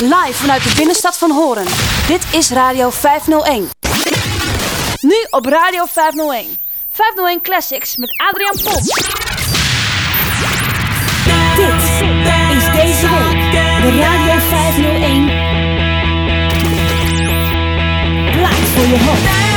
Live vanuit de binnenstad van Horen. Dit is Radio 501. Nu op Radio 501. 501 Classics met Adriaan Pons. Dit is deze week de Radio 501. Plaat voor je hoofd.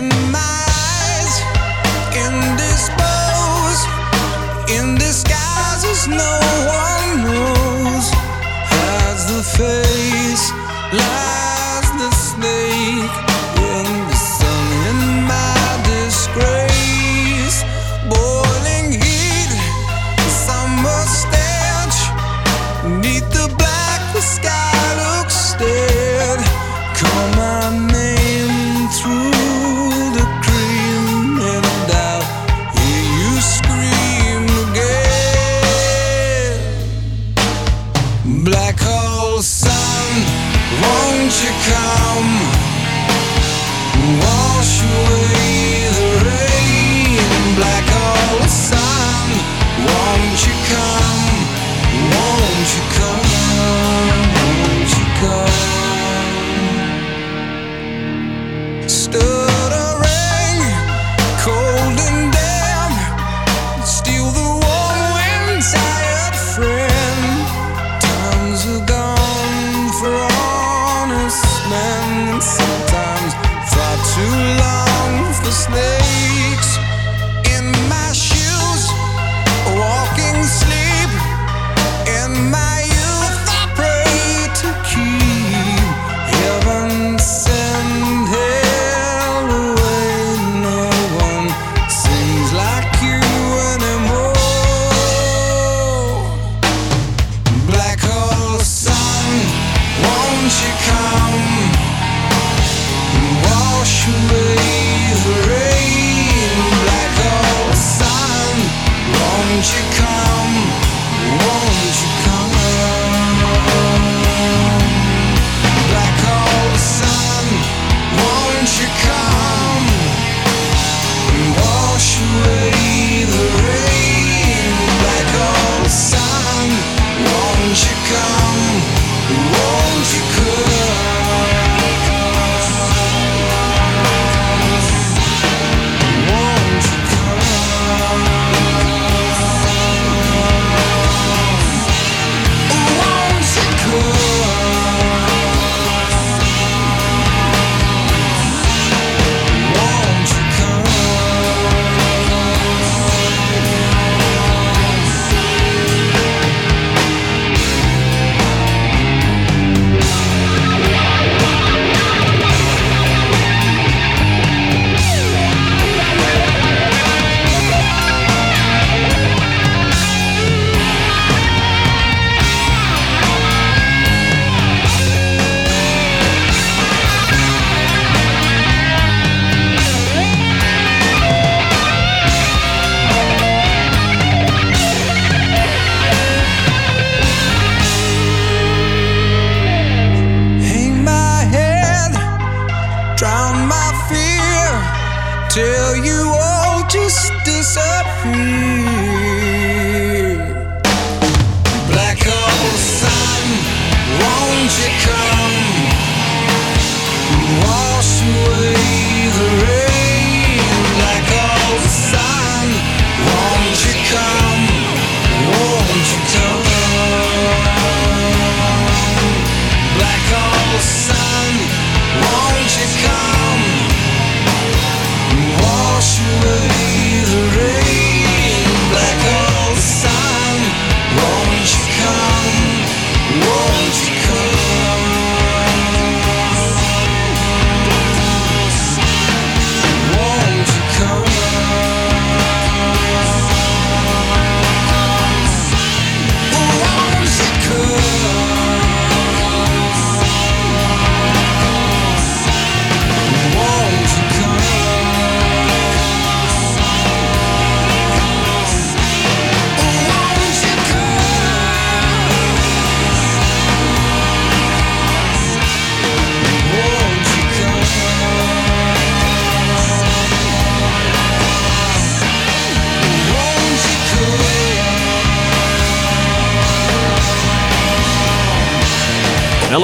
in my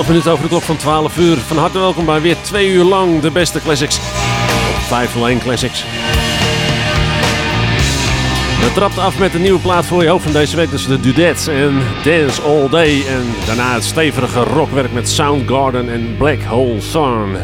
11 minuten over de klok van 12 uur. Van harte welkom bij weer twee uur lang de beste classics. 501 Classics. We trapten af met een nieuwe plaat voor je hoofd van deze week. Dus de Dudettes en Dance All Day. En daarna het stevige rockwerk met Soundgarden en Black Hole Sun.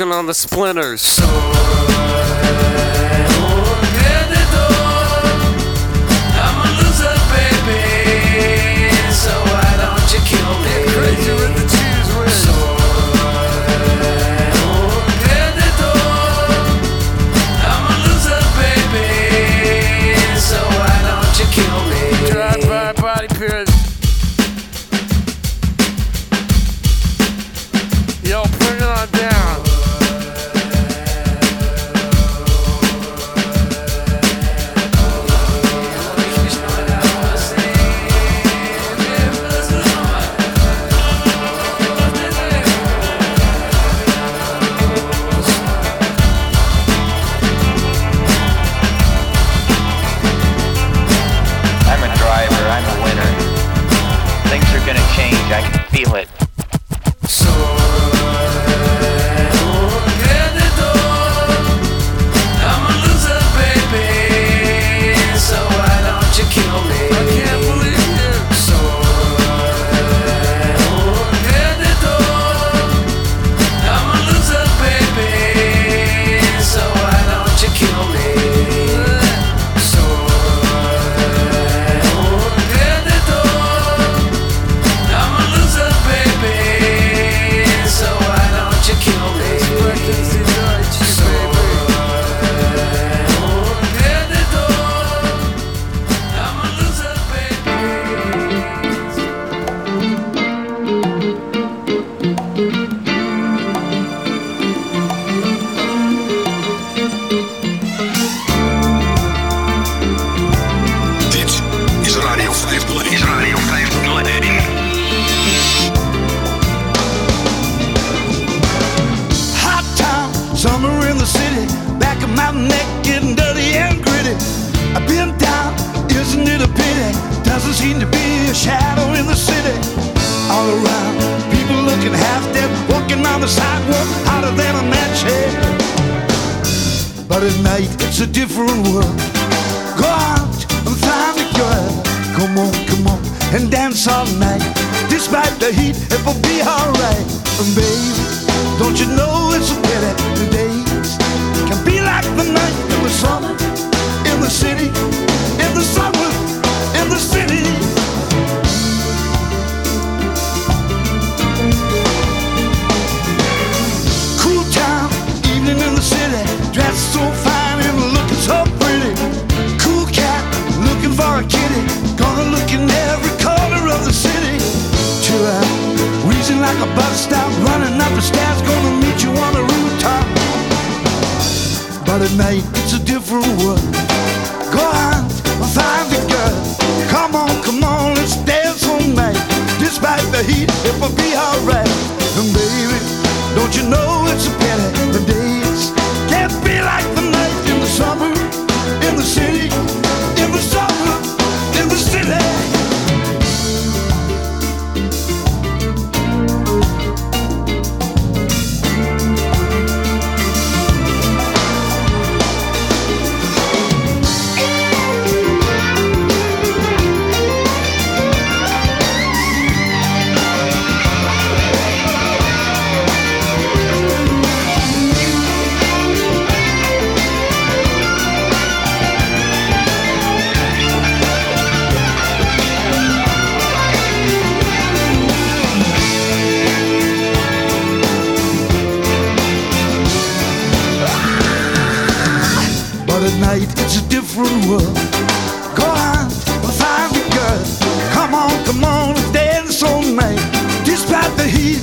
On the splinters. But at night it's a different world. Go on, find the girl. Come on, come on, dance all night. Despite the heat,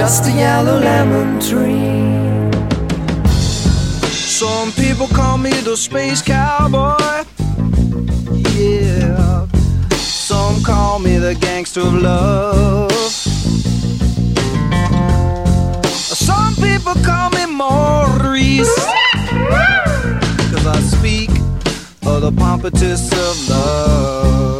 just a yellow lemon tree. Some people call me the space cowboy. Yeah. Some call me the gangster of love. Some people call me Maurice. Cause I speak of the pompatus of love.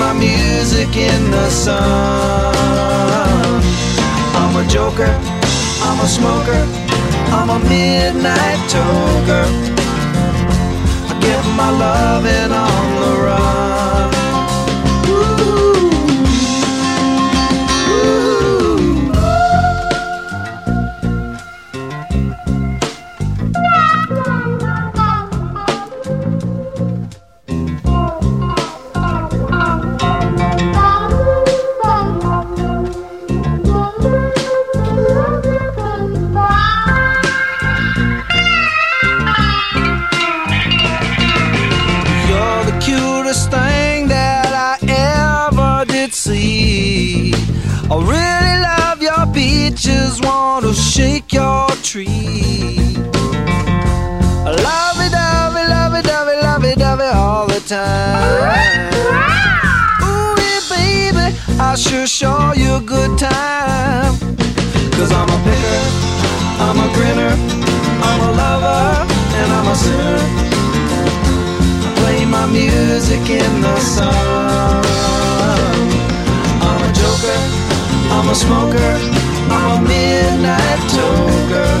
My music in the sun. I'm a joker, I'm a smoker, I'm a midnight toker. I get my loving on the run. Tree. Lovey dovey, lovey dovey, lovey dovey all the time. Ooh, yeah, baby, I sure show you a good time. Cause I'm a picker, I'm a grinner, I'm a lover, and I'm a sinner I play my music in the sun. I'm a joker, I'm a smoker, I'm a midnight toker.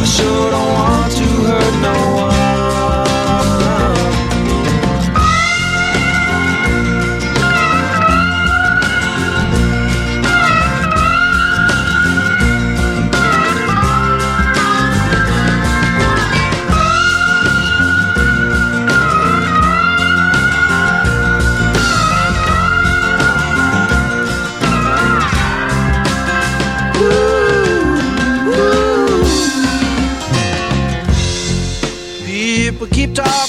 I sure don't want to hurt no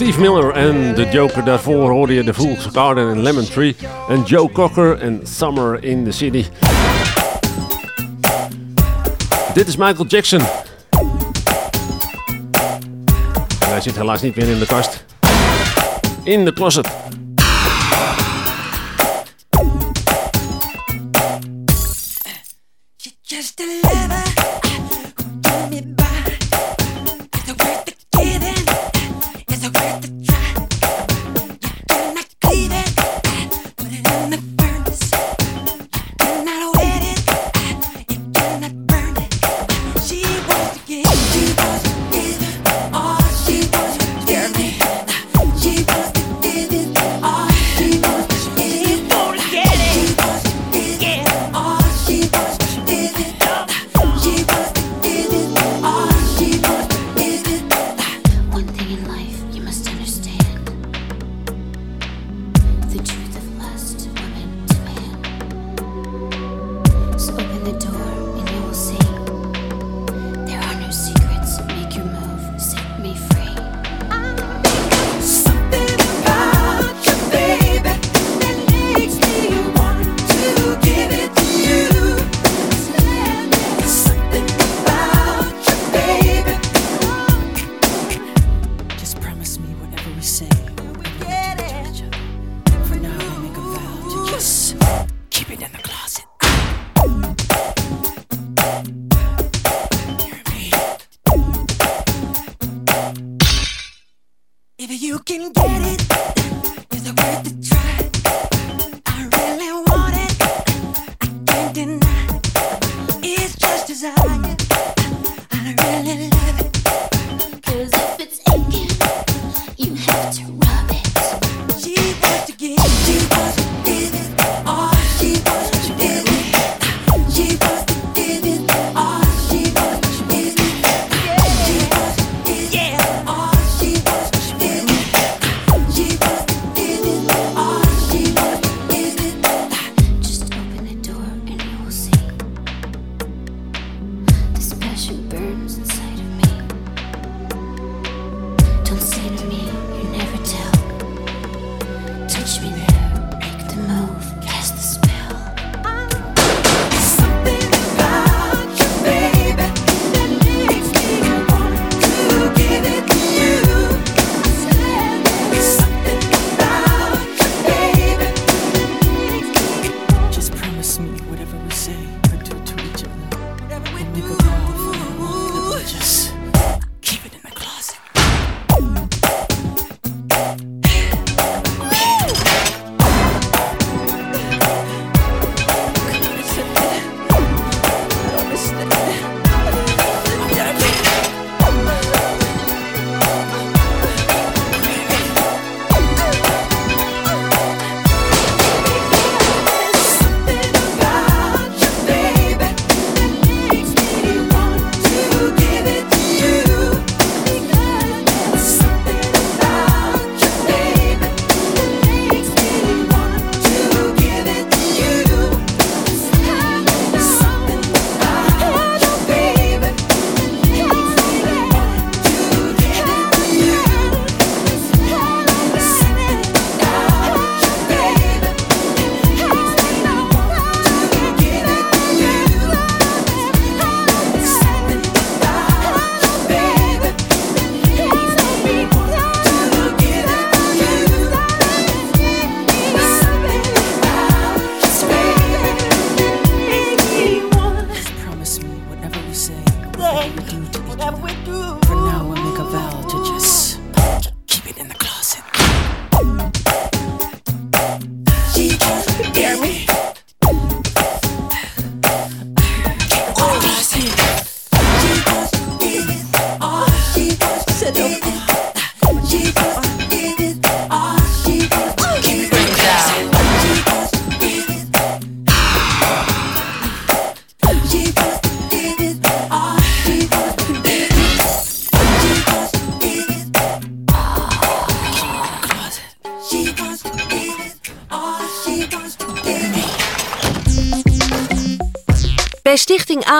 Steve Miller en de Joker. Daarvoor hoorde je The Fool's Garden en Lemon Tree. En Joe Cocker en Summer in the City. Dit is Michael Jackson. Hij zit helaas niet meer in de kast. In de closet. Just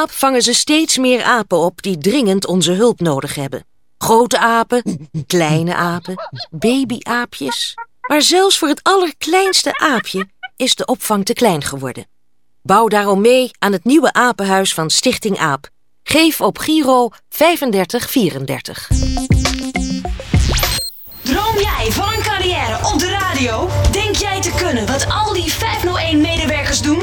vangen ze steeds meer apen op die dringend onze hulp nodig hebben. Grote apen, kleine apen, babyaapjes. Maar zelfs voor het allerkleinste aapje is de opvang te klein geworden. Bouw daarom mee aan het nieuwe apenhuis van Stichting Aap. Geef op Giro 3534. Droom jij van een carrière op de radio? Denk jij te kunnen wat al die 501-medewerkers doen?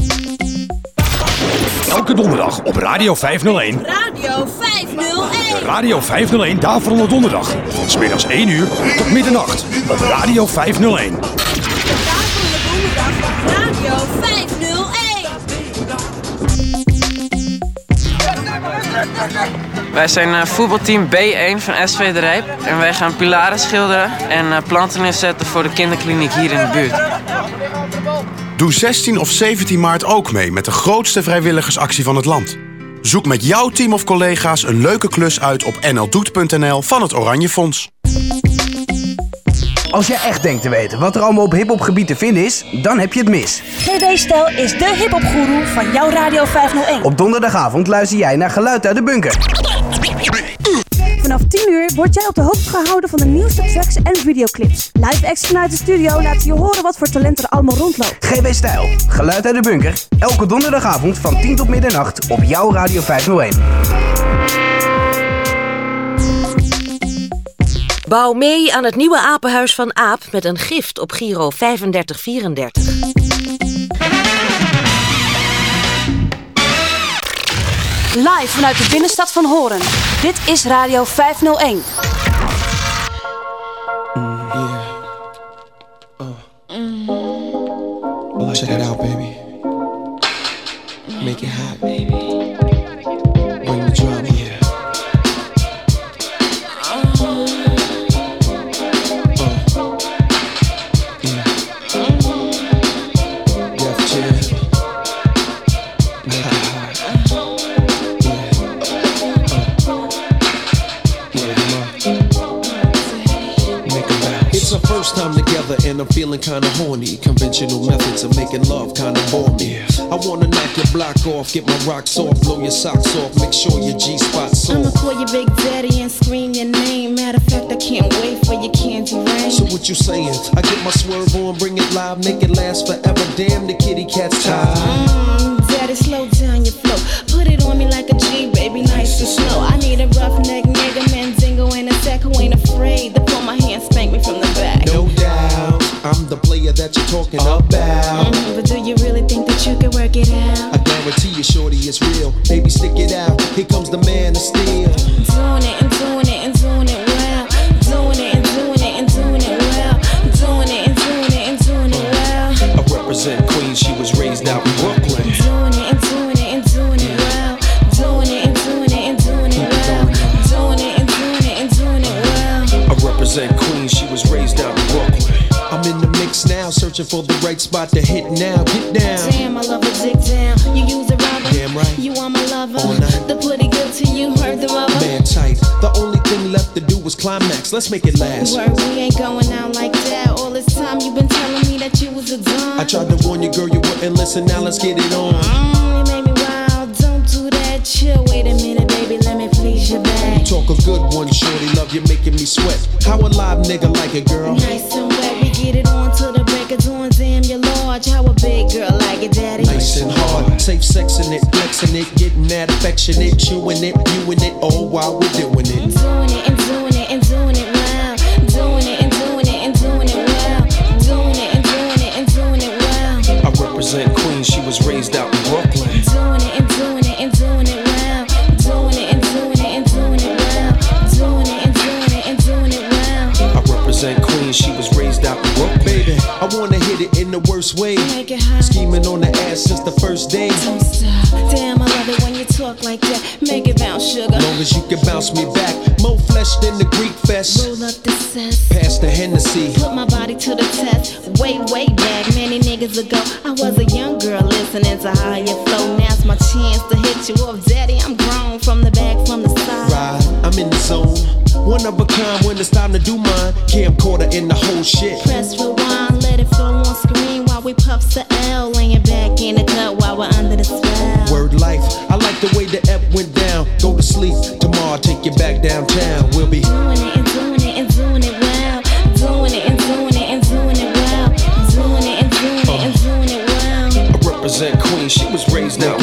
Elke donderdag op Radio 501. Radio 501. De Radio 501 Daverende Donderdag. Van smiddags 1 uur tot middernacht. Op Radio 501. Radio 501. Wij zijn eh, voetbalteam B1 van SV De Rijp. En wij gaan pilaren schilderen en eh, planten inzetten voor de kinderkliniek hier in de buurt. Doe 16 of 17 maart ook mee met de grootste vrijwilligersactie van het land. Zoek met jouw team of collega's een leuke klus uit op nldoet.nl van het Oranje Fonds. Als jij echt denkt te weten wat er allemaal op hiphopgebied te vinden is, dan heb je het mis. GB Stijl is de hiphopgoeroe van jouw Radio 501. Op donderdagavond luister jij naar Geluid uit de Bunker. Vanaf 10 uur word jij op de hoogte gehouden van de nieuwste tracks en videoclips. Live acts vanuit de studio laten je horen wat voor talent er allemaal rondloopt. GB Stijl, Geluid uit de Bunker. Elke donderdagavond van 10 tot middernacht op jouw Radio 501. Bouw mee aan het nieuwe apenhuis van Aap met een gift op Giro 3534. Live vanuit de binnenstad van Horen. Dit is Radio 501. Well, check it out, baby. Make it hot, baby. Together and I'm feeling kinda horny. Conventional methods of making love kinda bore me. I wanna knock your block off, get my rocks off, blow your socks off, make sure your G spot's off. I'ma call your Big Daddy and scream your name. Matter of fact, I can't wait for your candy rain. So what you saying? I get my swerve on, bring it live, make it last forever. Damn, the kitty cat's tired. Mm, Daddy, slow down your flow. Put it on me like a G, the player that you're talking about. Mm, but do you really think that you can work it out? I guarantee you, shorty, it's real. Baby, stick it out. Here comes the man of steel. Doing it and doing it and doing it well. Doing it and doing it and doing it well. Doing it and doing it and doing it well. I represent Queens, she was raised out in Brooklyn. Searching for the right spot to hit now. Get down. Damn, I love a dick down. You use a rubber. Damn right. You are my lover. All night. The pretty good to you, heard the rubber. Man tight. The only thing left to do was climax. Let's make it last. Word, we ain't going out like that. All this time you been telling me that you was a dumb. I tried to warn you, girl, you wouldn't listen. Now let's get it on. Mm, you made me wild. Don't do that. Chill. Wait a minute, baby. Let me please your back. You Talk a good one, shorty. Love you making me sweat. How a live nigga like it, girl? Nice and wet. We get it on to the break of dawn. Damn, you're large. How a big girl like it, daddy? Nice and hard, safe sexing it, flexing it, getting mad affectionate, chewing it, viewing it, all while we're doing it. Doing it and doing it and doing it well. Doing it and doing it and doing it well. Doing it and doing it and doing it well. I represent Queens, she was raised out in Brooklyn. Doing it and doing it and doing it well. Doing it and doing it and doing it well. Doing it and doing it and doing it well. I represent Queens, she was raised out in Brooklyn. Baby, I wanna hit it in the worst way. Scheming on the ass since the first day. Damn, I love it when you talk like that. Make it bounce, sugar. Long as you can bounce me back. More flesh than the Greek fest. Roll up the cess. Pass the Hennessy. Put my body to the test. Way, way back, many niggas ago. I was a young girl listening to higher flow. Now's my chance to hit you up, daddy. I'm grown from the back, from the side. Ride, I'm in the zone. One of a kind when it's time to do mine. Camcorder in the whole shit. Press rewind puffs of L, laying back in the cut while we're under the spell. Word life, I like the way the ep went down. Go to sleep, tomorrow I'll take you back downtown. We'll be doing it and doing it and doing it well. Doing it and doing it and doing it well. Doing it and doing it and doing it well. I represent Queen, she was raised now.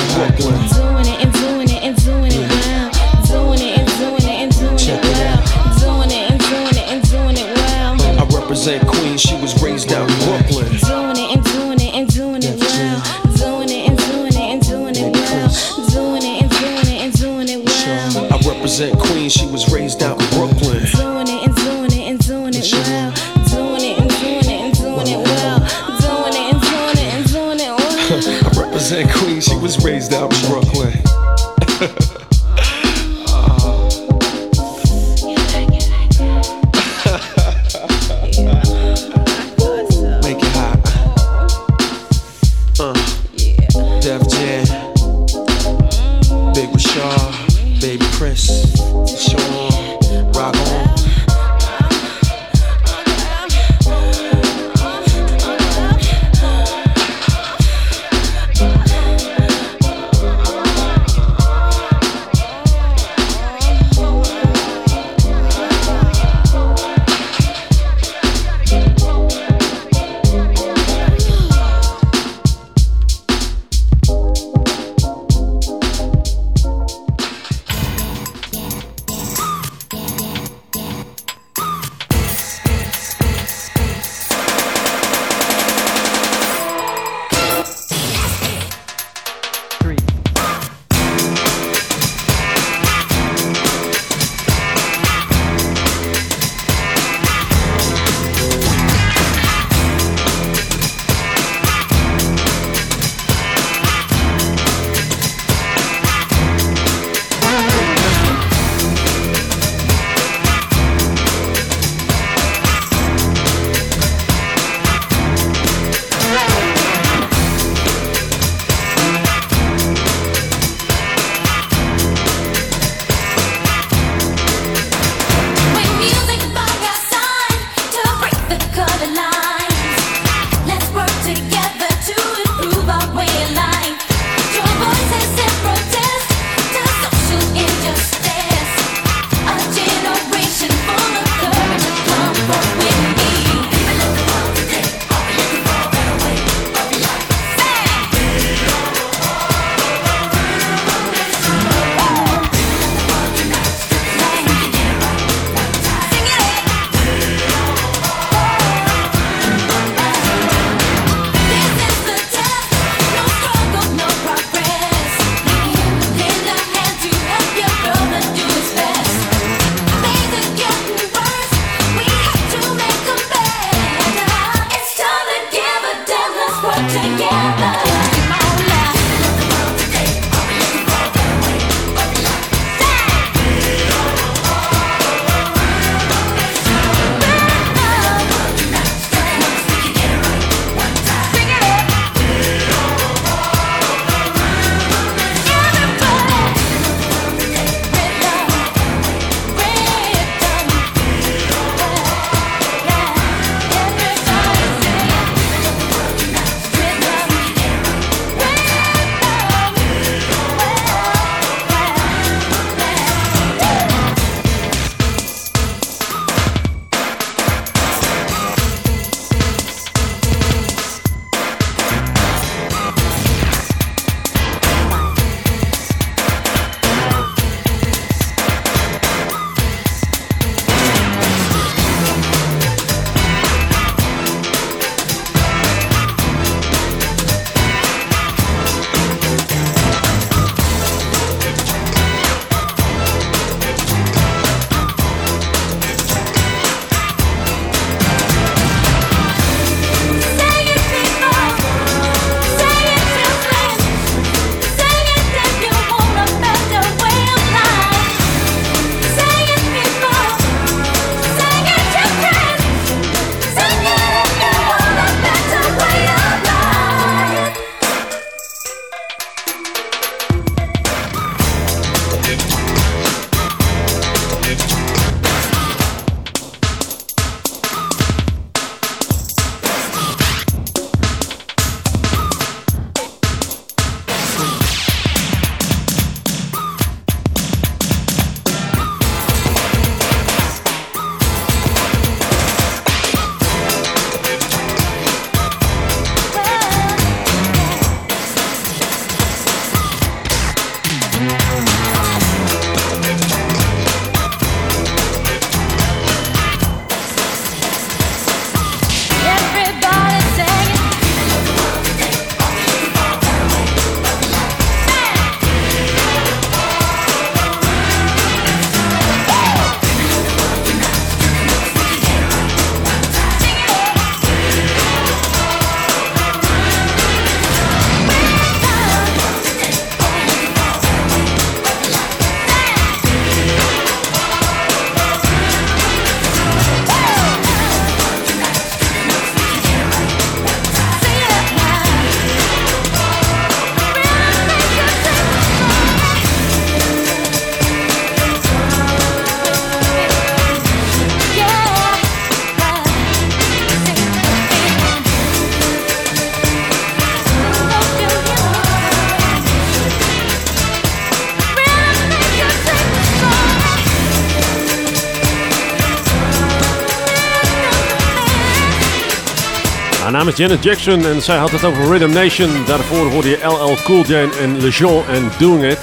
Janet Jackson en zij had het over Rhythm Nation. Daarvoor hoorde je LL Cool J en LeJean en Doing It.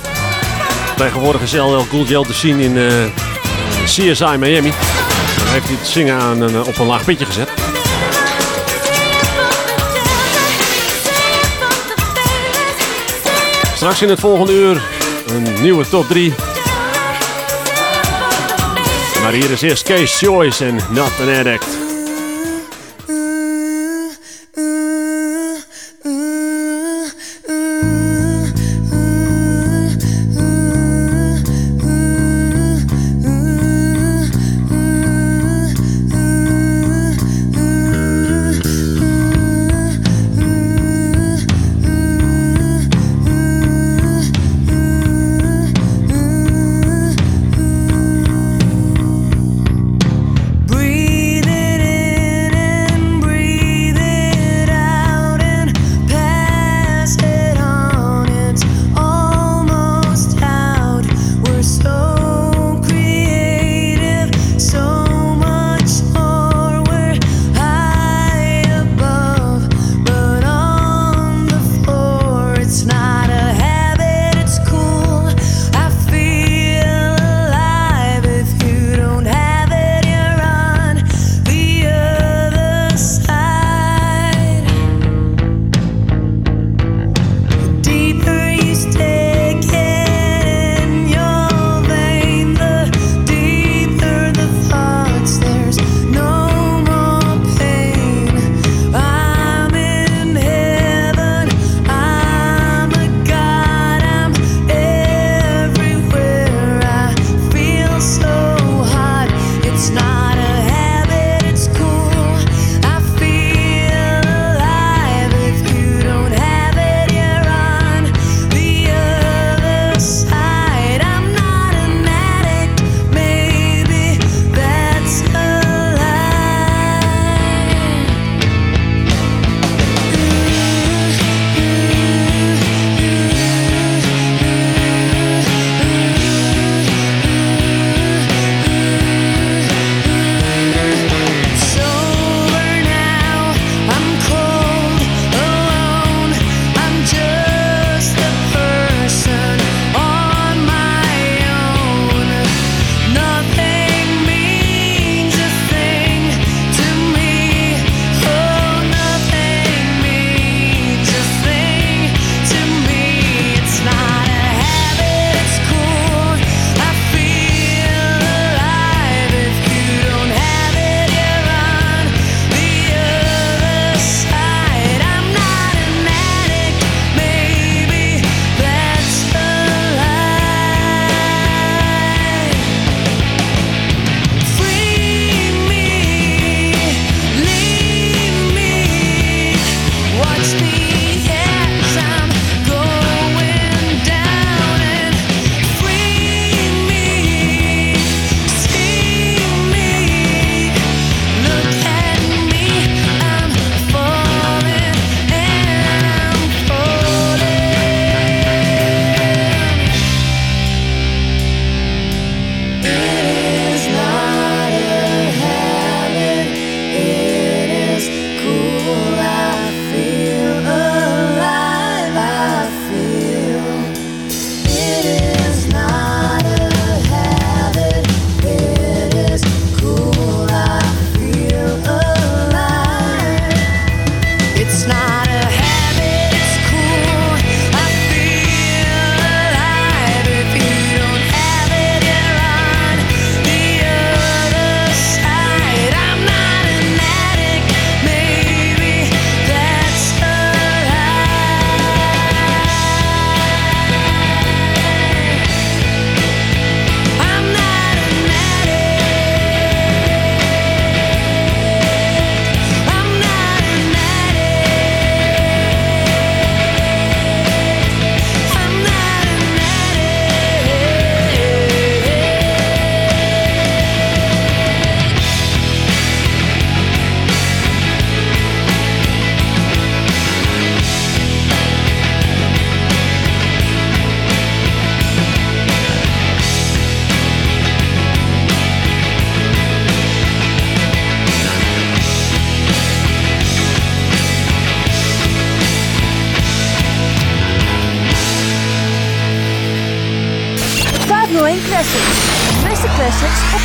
Tegenwoordig is LL Cool J te zien in eh, CSI Miami. Dan heeft hij het zingen aan een, op een laag pitje gezet. Straks in het volgende uur een nieuwe top 3. Maar hier is eerst Case Choice en Not an Addict.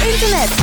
Internet.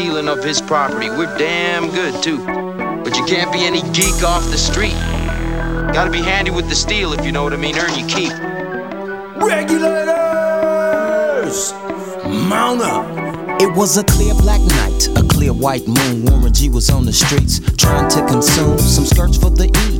Stealing of his property. We're damn good, too. But you can't be any geek off the street. Gotta be handy with the steel, if you know what I mean. Earn your keep. Regulators! Mount up! It was a clear black night, a clear white moon. Warren G was on the streets trying to consume some skirts for the E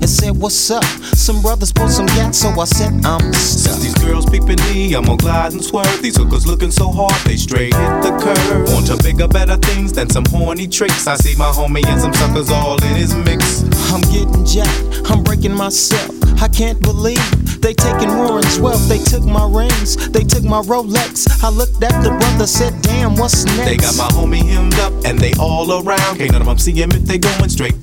and said, what's up? Some brothers pulled some gas, so I said, I'm stuck. Since these girls peeping me, I'm gonna glide and swerve. These hookers looking so hard, they straight hit the curve. Want to bigger, better things than some horny tricks. I see my homie and some suckers all in his mix. I'm getting jacked, I'm breaking myself. I can't believe they taking Warren's wealth. They took my rings, they took my Rolex. I looked at the brother, said, damn, what's next? They got my homie hemmed up and they all around. Can't none of them see him if they going straight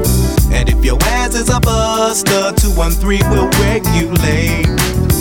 And if your ass is a buster, 213 will regulate.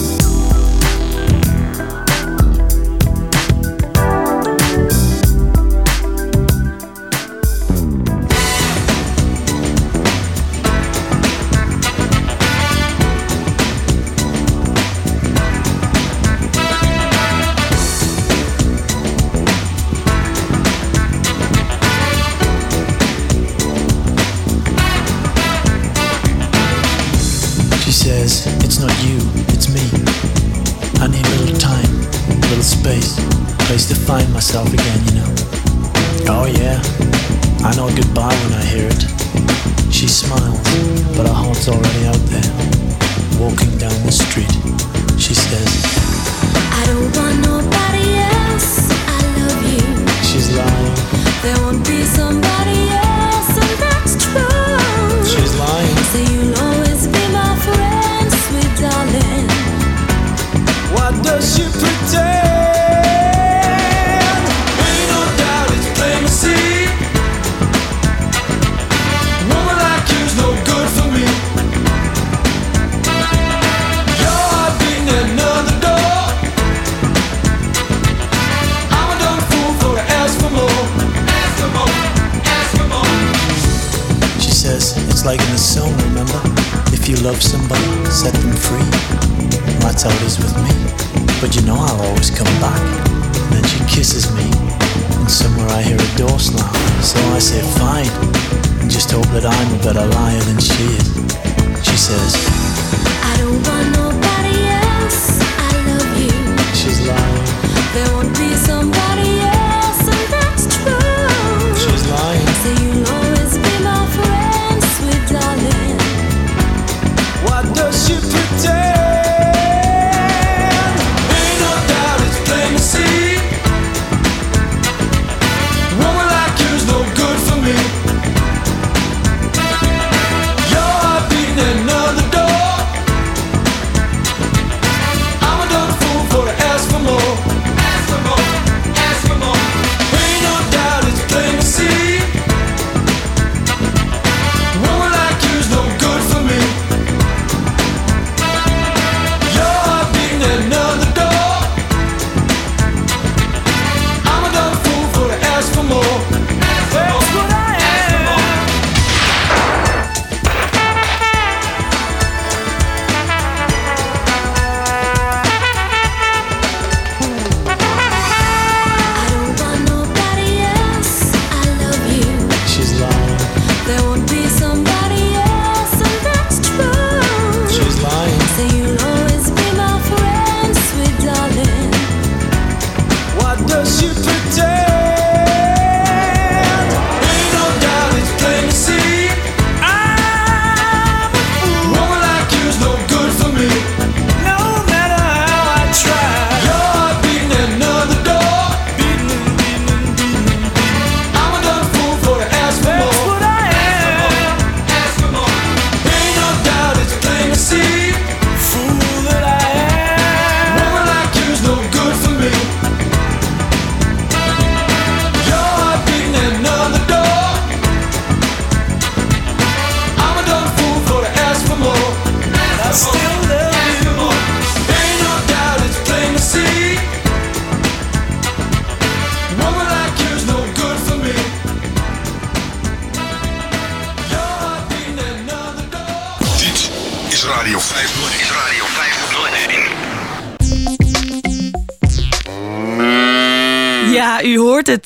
Myself again, you know. Oh, yeah, I know goodbye when I hear it. She smiles, but her heart's already out there.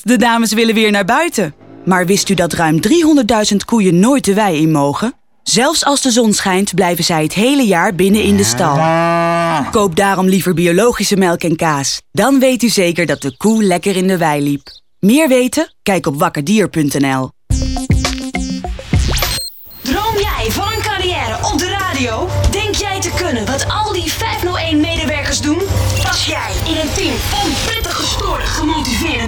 De dames willen weer naar buiten. Maar wist u dat ruim 300.000 koeien nooit de wei in mogen? Zelfs als de zon schijnt, blijven zij het hele jaar binnen in de stal. Koop daarom liever biologische melk en kaas. Dan weet u zeker dat de koe lekker in de wei liep. Meer weten? Kijk op wakkerdier.nl. Droom jij van een carrière op de radio? Denk jij te kunnen wat al die 501-medewerkers doen? Pas jij in een team van prettig gestoorde, gemotiveerde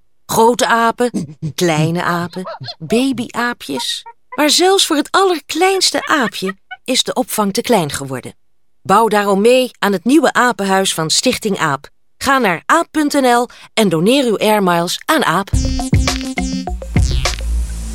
Grote apen, kleine apen, babyaapjes. Maar zelfs voor het allerkleinste aapje is de opvang te klein geworden. Bouw daarom mee aan het nieuwe apenhuis van Stichting AAP. Ga naar aap.nl en doneer uw airmiles aan AAP.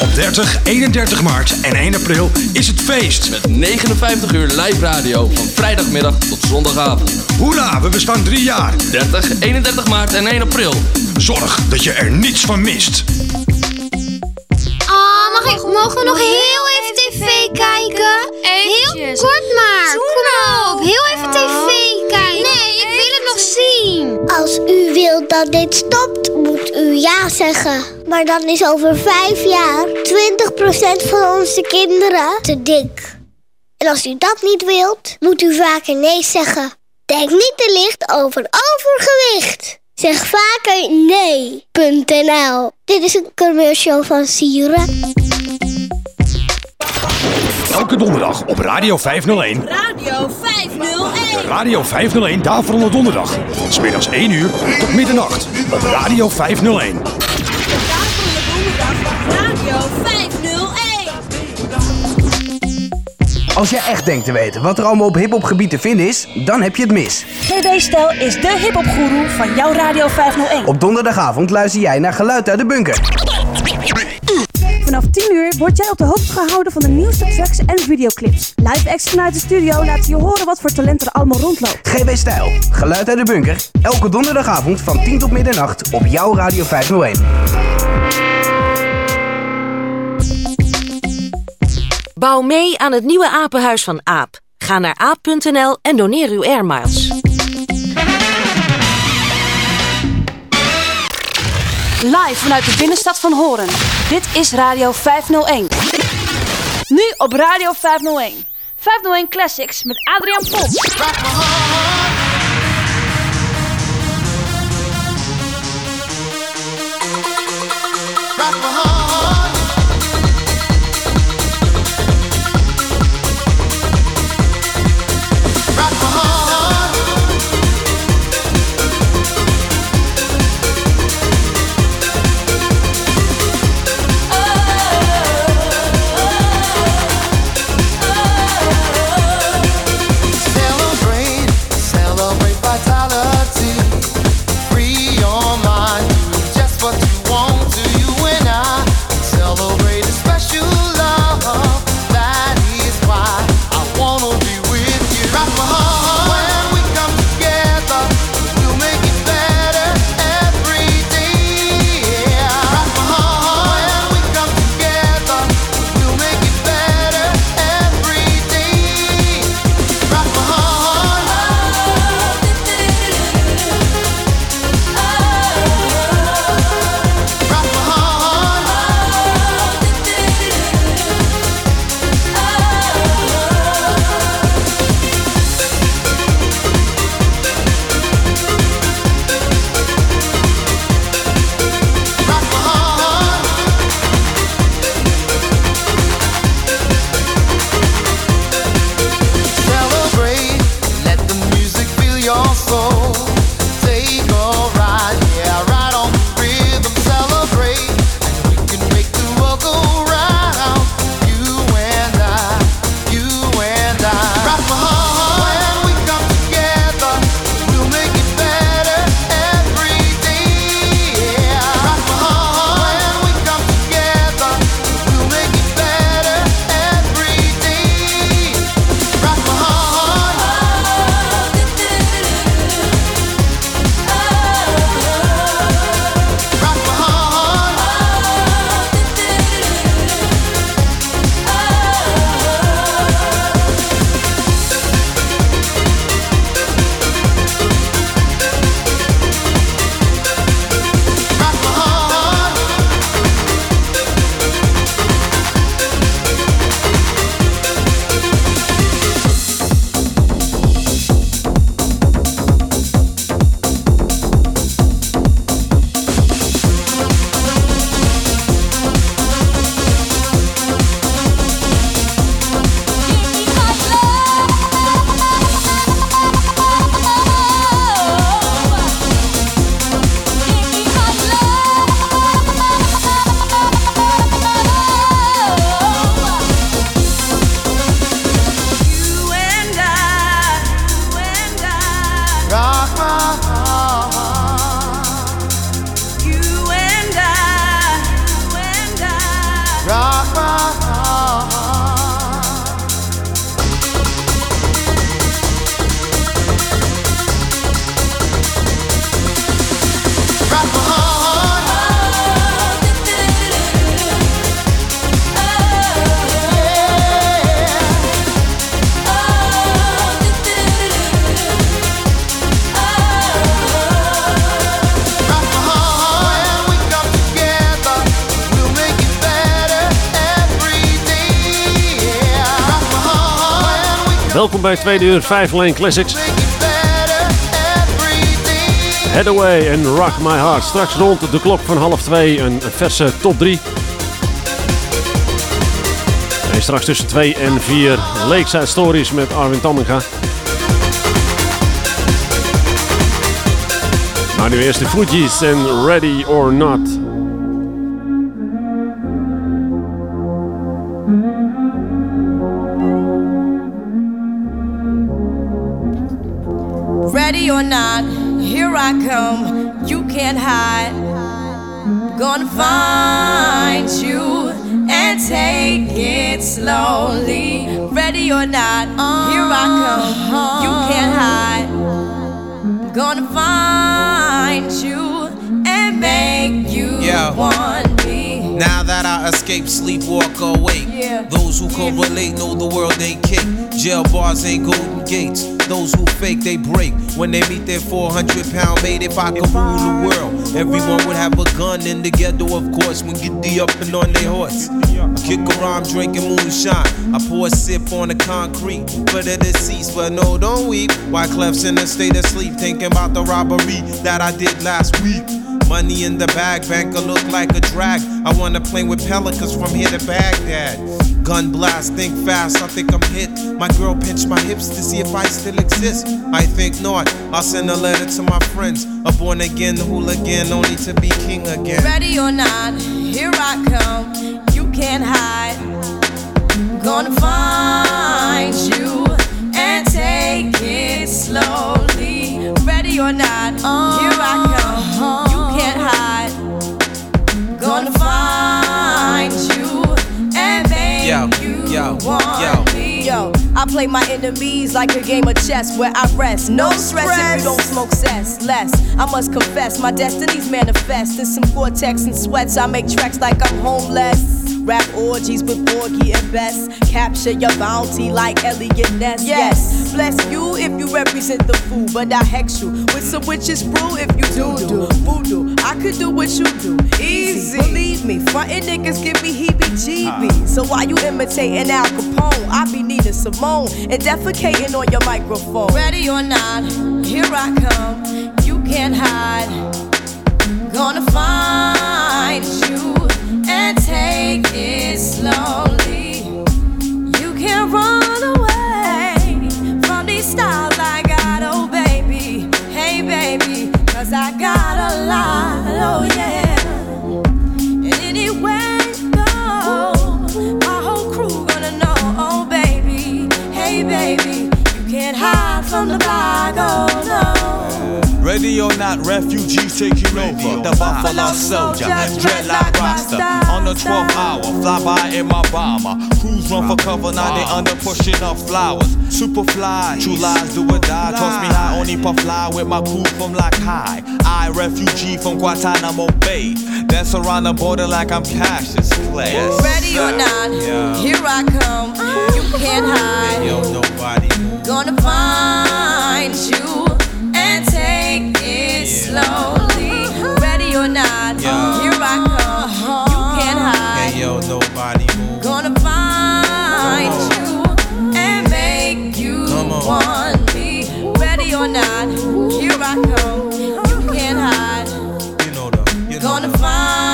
Op 30, 31 maart en 1 april is het feest. Met 59 uur live radio van vrijdagmiddag tot zondagavond. Hoera, we bestaan drie jaar. 30, 31 maart en 1 april. Zorg dat je er niets van mist. Oh, mag ik, mogen we nog heel even tv kijken? Heel kort maar. Kom op, heel even tv zien. Als u wilt dat dit stopt, moet u ja zeggen. Maar dan is over vijf jaar 20% van onze kinderen te dik. En als u dat niet wilt, moet u vaker nee zeggen. Denk niet te licht over overgewicht. Zeg vaker nee.nl. Dit is een commercial van Sieren. Elke donderdag op Radio 501. Radio 501. Radio 501 Daverende Donderdag. Van smiddags 1 uur tot middernacht op Radio 501. Radio 501. Als jij echt denkt te weten wat er allemaal op hiphopgebied te vinden is, dan heb je het mis. GB Stel is de hiphopgoeroe van jouw Radio 501. Op donderdagavond luister jij naar Geluid uit de Bunker. Vanaf 10 uur word jij op de hoogte gehouden van de nieuwste tracks en videoclips. Live acts vanuit de studio laten je horen wat voor talent er allemaal rondloopt. GB Stijl, Geluid uit de Bunker. Elke donderdagavond van 10 tot middernacht op jouw Radio 501. Bouw mee aan het nieuwe apenhuis van AAP. Ga naar aap.nl en doneer uw airmiles. Live vanuit de binnenstad van Horen. Dit is Radio 501. Nu op Radio 501. 501 Classics met Adriaan Pons. Bij het tweede uur 5 Lane Classics. Headaway en Rock My Heart. Straks rond de klok van half twee een verse top 3. En straks tussen 2 en 4 Lakeside Stories met Arwin Tamminga. Maar nu eerst de Fugees en Ready or Not. I come. You can't hide. Gonna find you and take it slowly. Ready or not, here I come. You can't hide. Gonna find you and make you Yeah. want me. Now that I escape, sleep, walk awake. Yeah. Those who correlate know the world ain't cake. Jail bars ain't golden gates. Those who fake, they break. When they meet their 400 pound mate, if I could rule the world, everyone would have a gun in the ghetto, of course. When get the up and on their horse. Kick around drinking moonshine. I pour a sip on the concrete for the deceased, but no, don't weep. Why Clef's in a state of sleep, thinking about the robbery that I did last week. Money in the bag, banker look like a drag. I wanna play with pelicans from here to Baghdad. Gun blast, think fast, I think I'm hit. My girl pinched my hips to see if I still exist. I think not. I'll send a letter to my friends. A born again hooligan, only to be king again. Ready or not, here I come. You can't hide. Gonna find you and take it slowly. Ready or not, here I come. You can't hide. Gonna find Yo, yo, yo. I play my enemies like a game of chess where I rest. No stress if you don't smoke cess. Less, I must confess, my destinies manifest. In some Gore-Tex and sweats, I make tracks like I'm homeless. Rap orgies with Porgy and Bess. Capture your bounty like Eliot Ness. Yes, bless you if you represent the fool, but I hex you with some witches brew if you do do voodoo. I could do what you do, easy. Believe me, frontin' niggas give me heebie-jeebies. So why you imitating Al Capone? I be Nina Simone and defecating on your microphone. Ready or not, here I come. You can't hide. Gonna find you and take it slowly. You can't run away from these styles I got, oh baby. Hey baby, cause I got a lot, from the block, oh no. Ready or not, refugees taking over. The Buffalo Soldier, dreadlock Rasta. On the 12th hour, fly by in my bomber. Crews run for cover, now they under pushing up flowers. Super fly, true lies do or die. Toss me high, only puff fly with my crew from like high. I, refugee from Guantanamo Bay. Dance around the border like I'm Cassius Clay. Ready or not, Yeah. here I come. You can't hide. Yo, nobody. Gonna find you and take it slowly. Ready or not, Yeah. here I come. You can't hide. Hey, yo, nobody move. Gonna find you and make you want me. Ready or not, here I come. You can't hide. You know the, you know Gonna the. find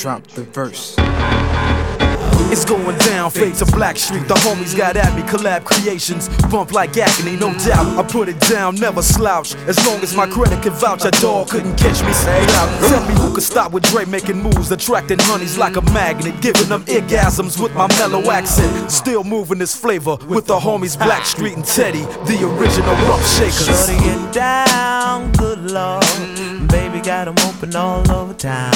drop the verse. It's going down, fade to Blackstreet. The homies got at me, collab creations, bump like agony, no doubt. I put it down, never slouch. As long as my credit can vouch, a dog couldn't catch me. Say out. Tell me who could stop with Dre making moves, attracting honeys like a magnet, giving them orgasms with my mellow accent. Still moving this flavor with the homies Blackstreet and Teddy, the original rough shakers. Shorty getting down, good lord. Baby got 'em open all over town.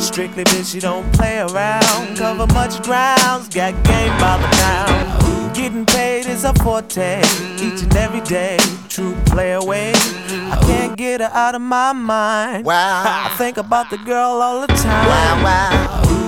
Strictly bitch, she don't play around. Cover much grounds, got game by the pound. Getting paid is a forte. Each and every day, true play away. I can't get her out of my mind. Wow. I think about the girl all the time. Wow, wow.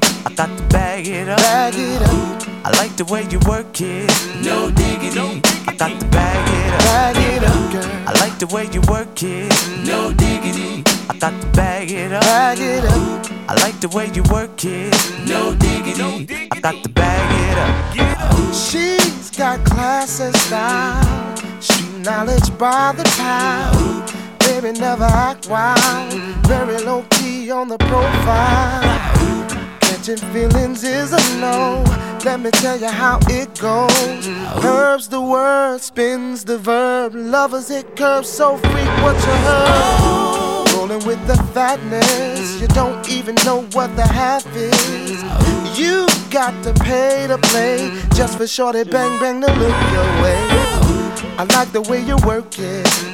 I got to bag it up. Bag it up. I like the way you work it. No diggity. I got to bag it up. Bag it up, girl. I like the way you work it. No diggity. I got to bag it up. Bag it up. I like the way you work it. No diggity. I got to bag it up. She's got class and style. Street knowledge by the pound. Baby, never act wild. Very low key on the profile. Catching feelings is a no. Let me tell you how it goes. Curves the word, spins the verb. Lovers it curves so freak what you heard. Rolling with the fatness, you don't even know what the half is. You got to pay to play just for shorty bang bang to look your way. I like the way you work it.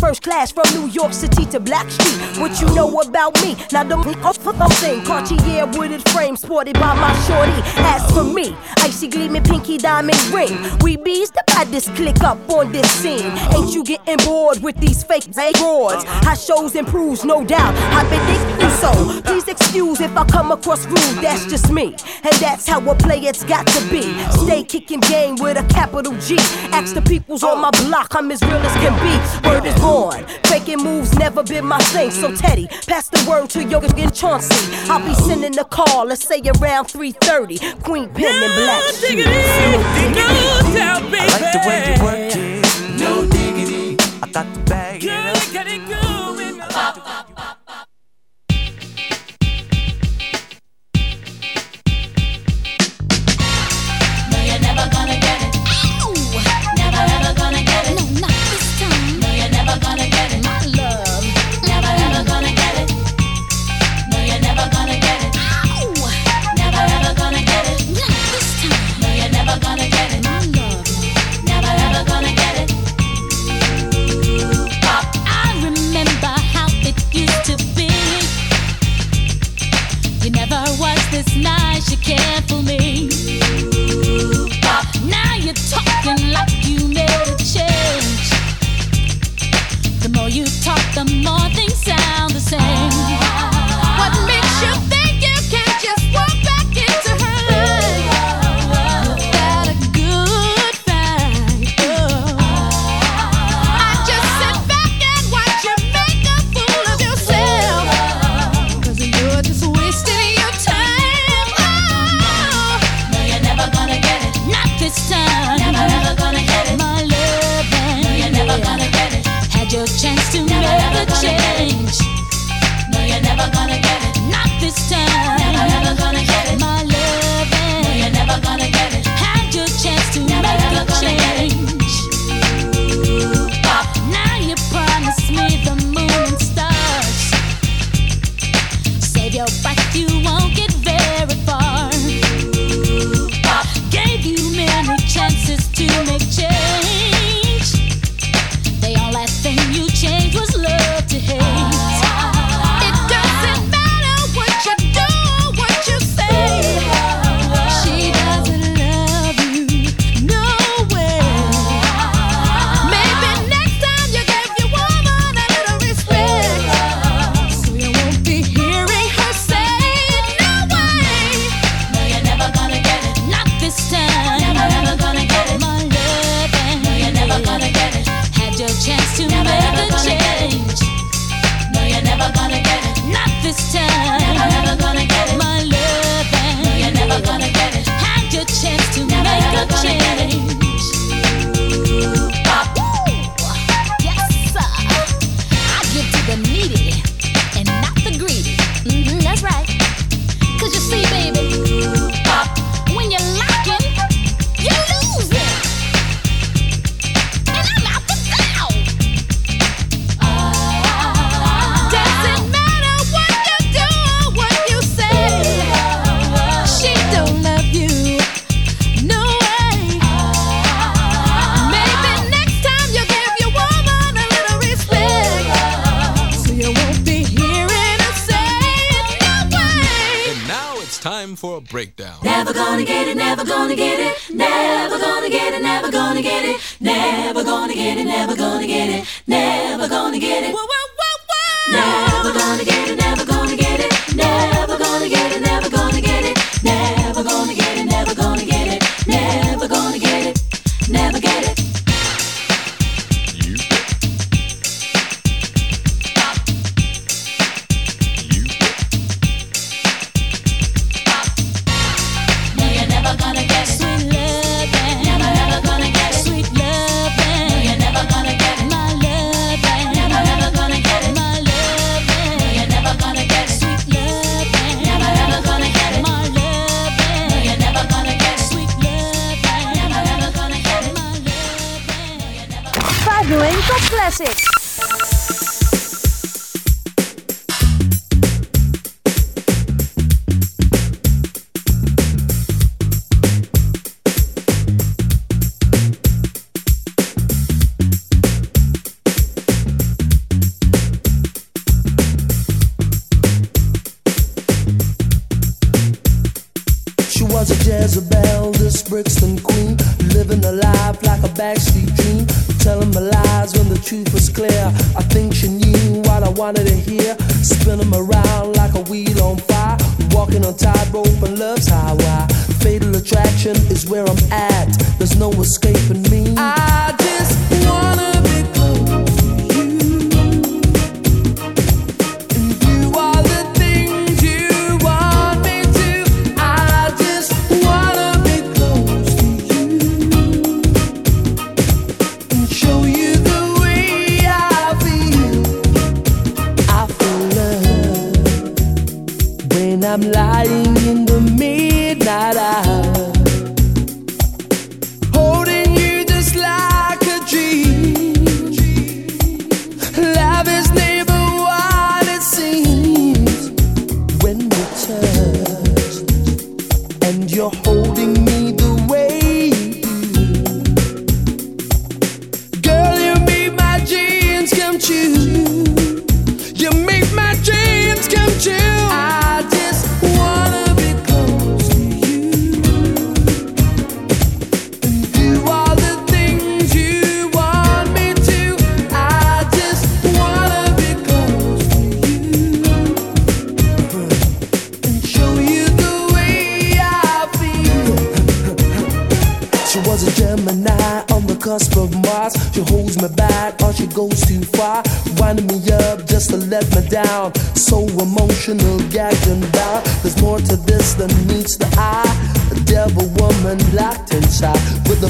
first class from New York City to Blackstreet. What you know about me? Now the off for thing, Cartier wooded frame sported by my shorty. As for me, icy gleaming pinky diamond ring. We bees the baddest click up on this scene. Ain't you getting bored with these fake broads? How shows improves, no doubt. I've been you so. Please excuse if I come across rude. That's just me, and that's how a It's got to be. Stay kicking game with a capital G. Ask the peoples on my block, I'm as real as can be. Word is born. Faking moves never been my thing. So Teddy, pass the word to Yoga and Chauncey. I'll be sending a call, let's say around 3:30. Queen Pen and Black. Shoes. I like the way you work it. No diggity. I got to bag it up. You talk, the more things this time.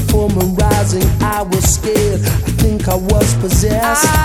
from a rising, I was scared. I think I was possessed.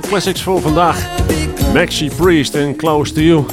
top classics voor vandaag. Maxi Priest en Close to You.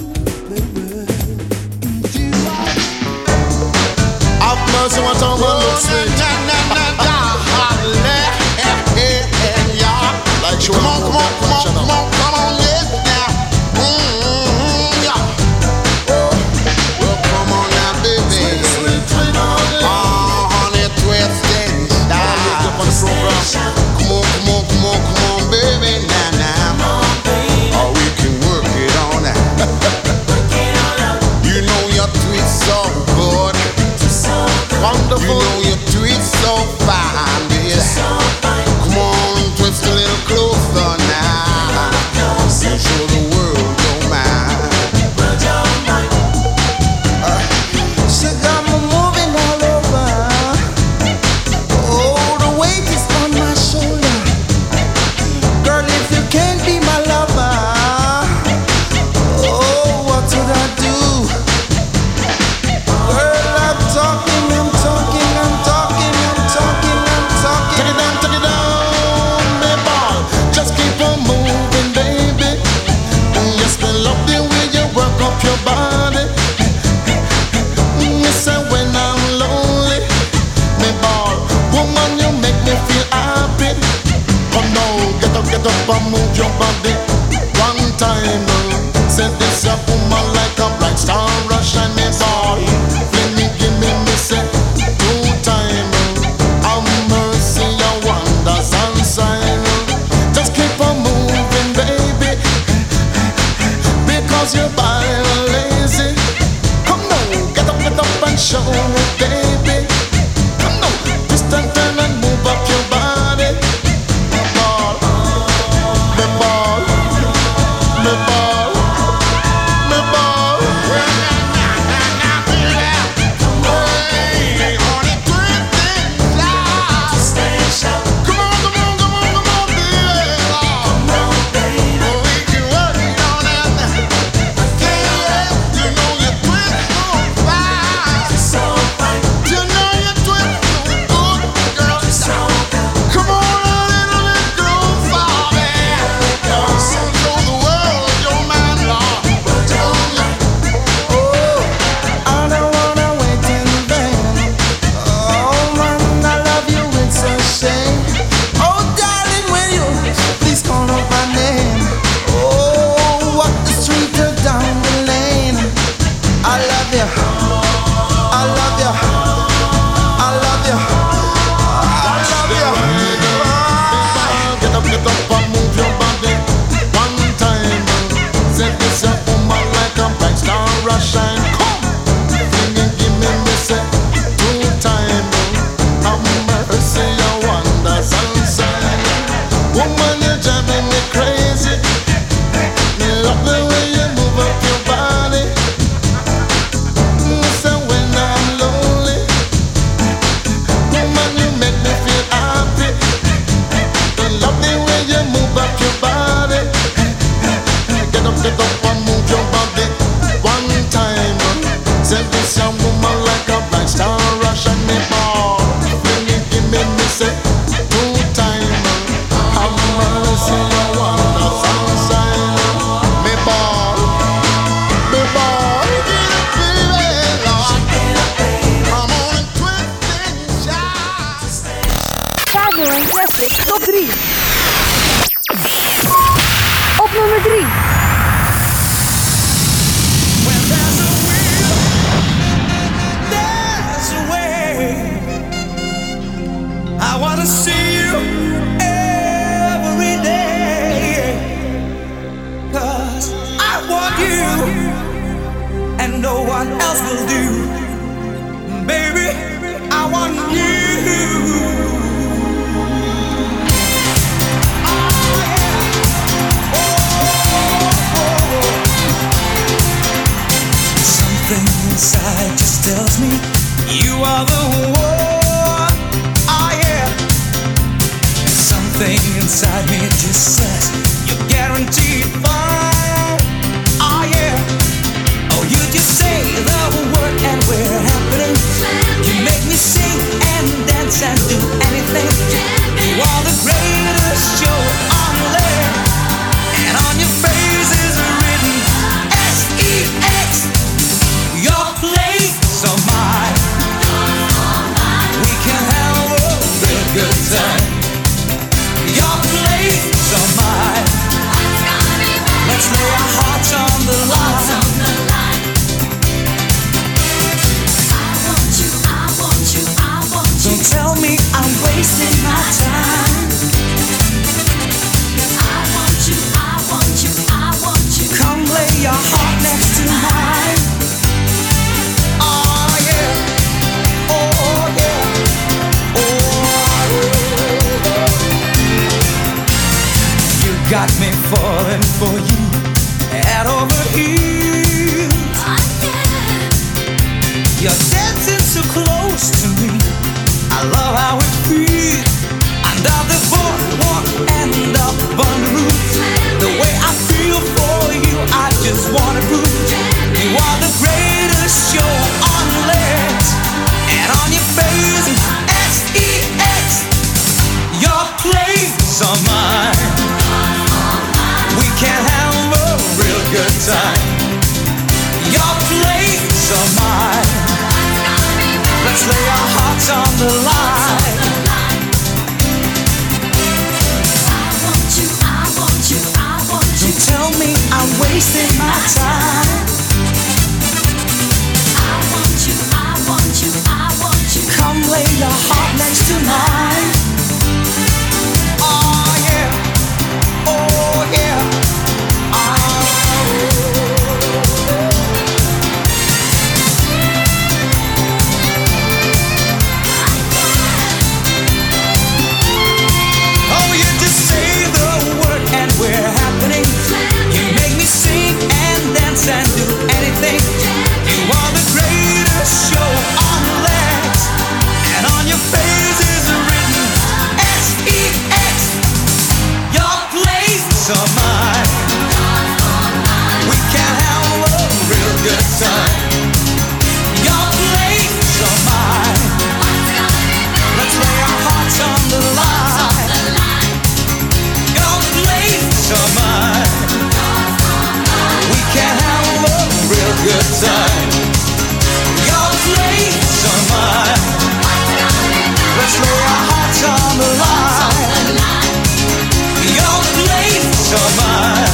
Place or mine.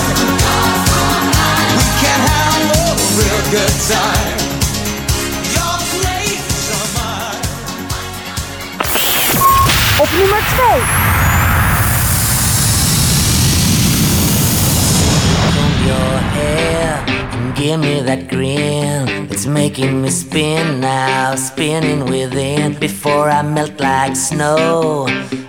We can have a real good time. Your place or mine. Op nummer 2. your hair and give me that grin that's making me spin now, spinning within. Before I melt like snow,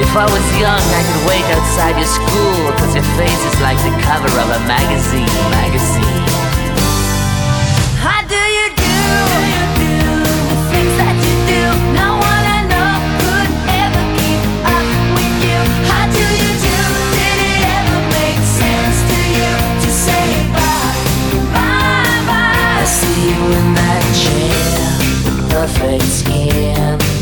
If I was young, I could wait outside your school, cause your face is like the cover of a magazine, magazine. How do, you do? The things that you do, no one I know could ever keep up with you. How do you do? Did it ever make sense to you to say bye, bye, bye? I see you in that chair, perfect skin.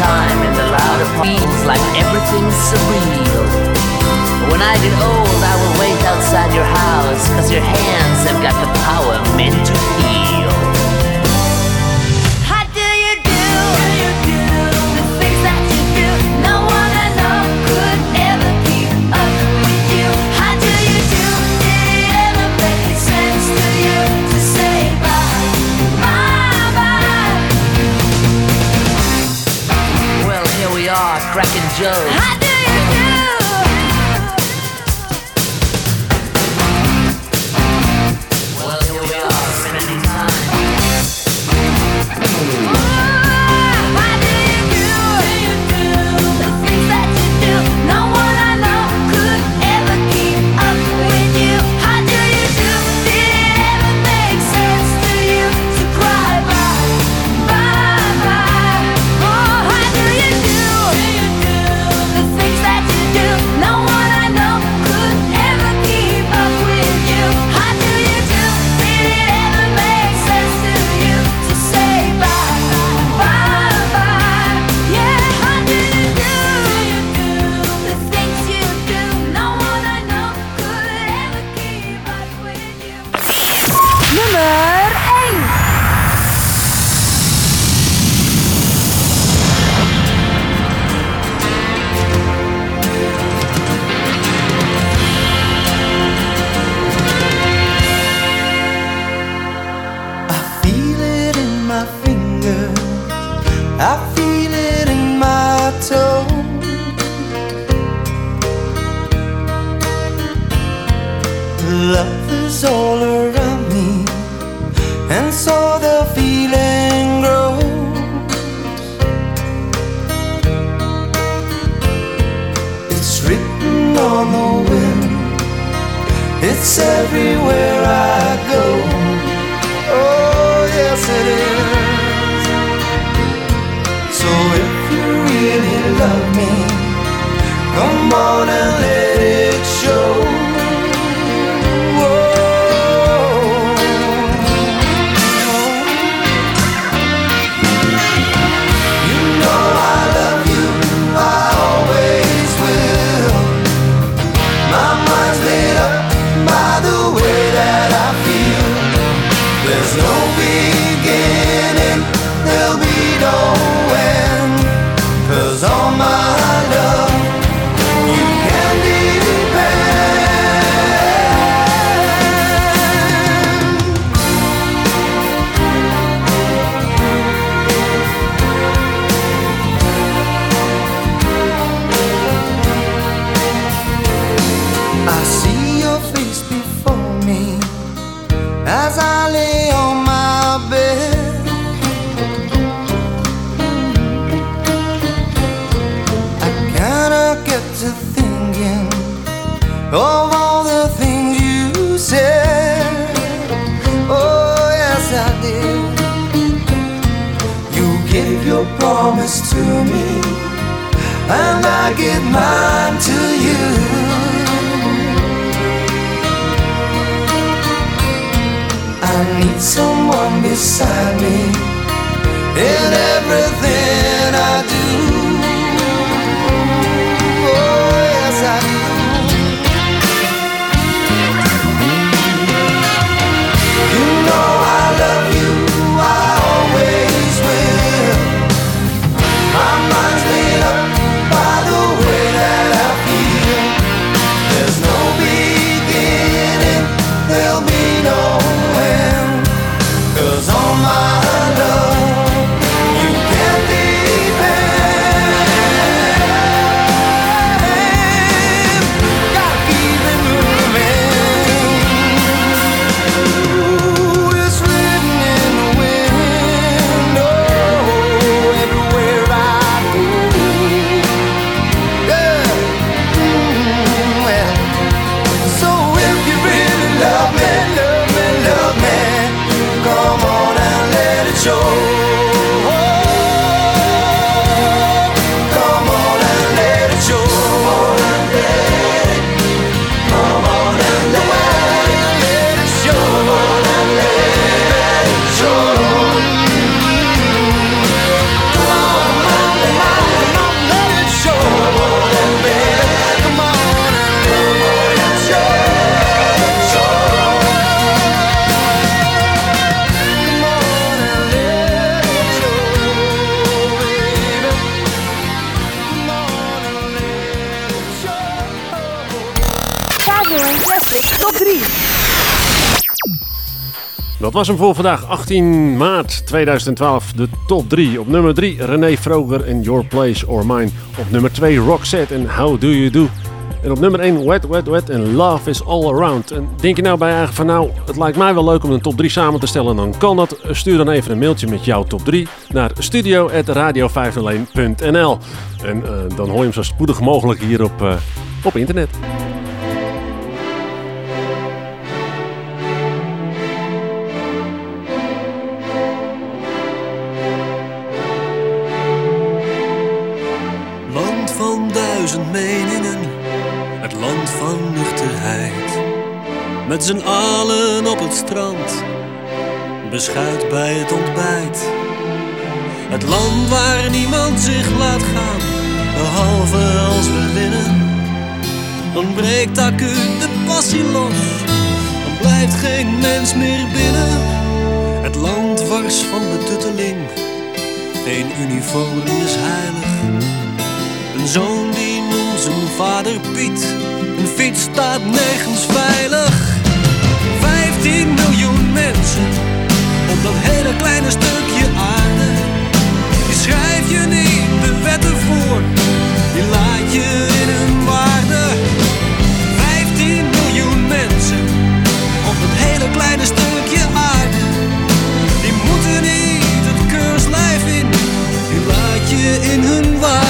time in the louder feels like everything's surreal. When I get old, I will wait outside your house, cause your hands have got the power meant to heal. Joe. Dat was hem voor vandaag, 18 maart 2012. De top 3. Op nummer 3 René Vroger en Your Place or Mine. Op nummer 2 Roxette en How Do You Do. En op nummer 1 Wet Wet Wet en Love Is All Around. En denk je nou bij eigen van nou, het lijkt mij wel leuk om een top 3 samen te stellen. Dan kan dat. Stuur dan even een mailtje met jouw top 3 naar studio.radio501.nl En uh, dan hoor je hem zo spoedig mogelijk hier op, uh, op internet. Beschuit bij het ontbijt. Het land waar niemand zich laat gaan, behalve als we winnen. Dan breekt acuut de passie los, dan blijft geen mens meer binnen. Het land wars van betutteling, geen uniform is heilig. Een zoon die noemt zijn vader Piet. Een fiets staat nergens veilig. 15 miljoen mensen dat hele kleine stukje aarde. Die schrijf je niet de wetten voor, die laat je in hun waarde. 15 miljoen mensen op dat hele kleine stukje aarde. Die moeten niet het keurslijf in, die laat je in hun waarde.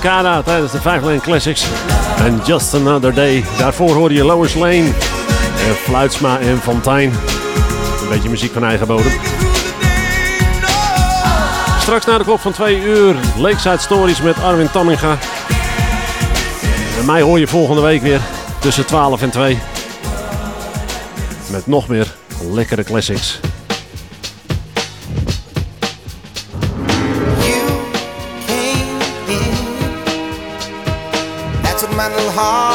Tijdens de 5 Lane Classics. En Just Another Day. Daarvoor hoor je Lowers Lane, en Fluitsma en Fontijn. Een beetje muziek van eigen bodem. Straks na de klok van 2 uur Lakeside Stories met Arwin Tamminga. En mij hoor je volgende week weer tussen 12 en 2. Met nog meer lekkere classics. heart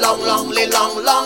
long, long, long, long.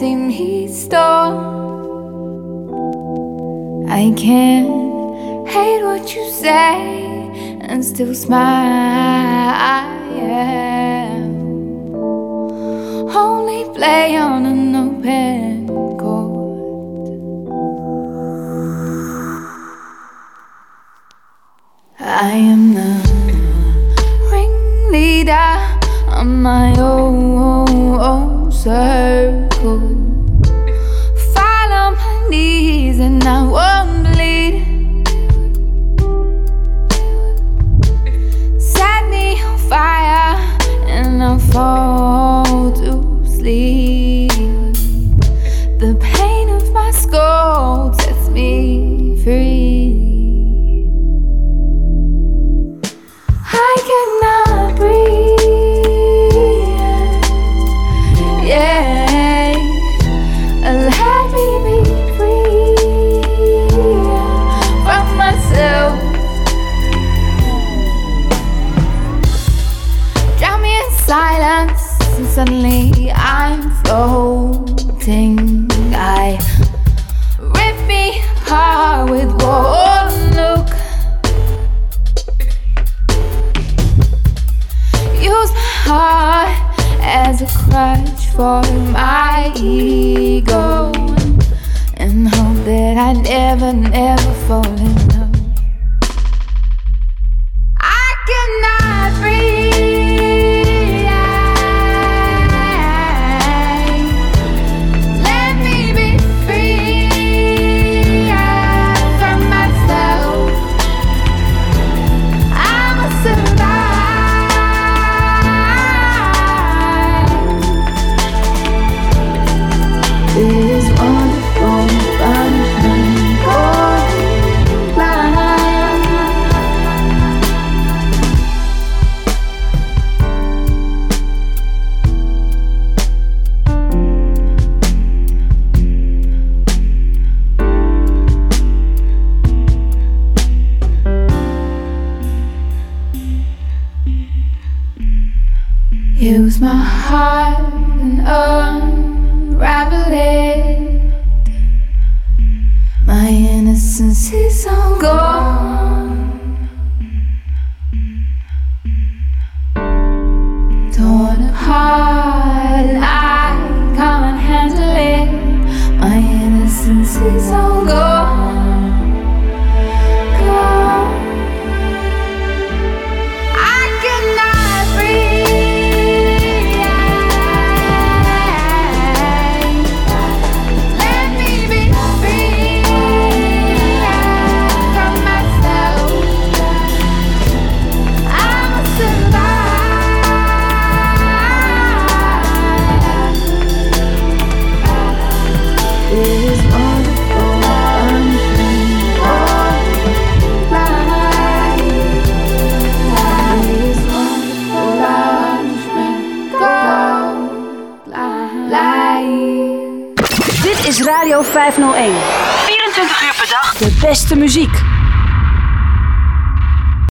him he stole. I can't hate what you say and still smile. Only play on an open court. I am the ringleader on my own circle. Fall on my knees and I won't bleed. Set me on fire and I'll fall to sleep. for my ego and hope that I never, never fall in